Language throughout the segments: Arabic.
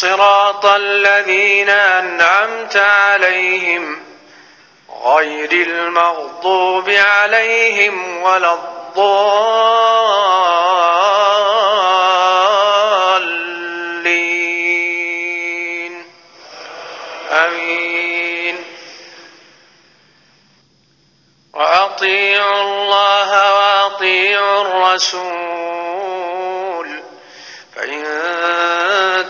صراط الذين أنعمت عليهم غير المغضوب عليهم ولا الضالين. أمين. وأطيعوا الله وأطيعوا الرسول. فإن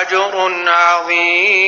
أجر عظيم.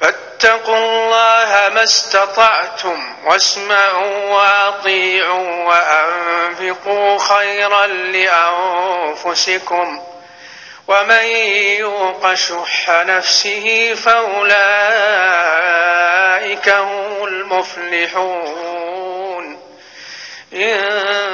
فاتقوا الله ما استطعتم واسمعوا وأطيعوا وأنفقوا خيرا لأنفسكم. ومن يوق شح نفسه فأولئك هم المفلحون. إن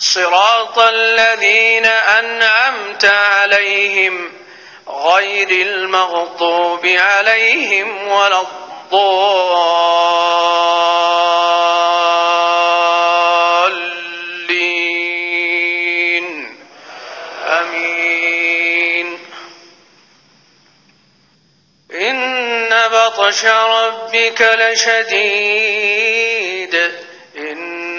صراط الذين أنعمت عليهم غير المغضوب عليهم ولا الضالين. أمين. إن بطش ربك لشديد.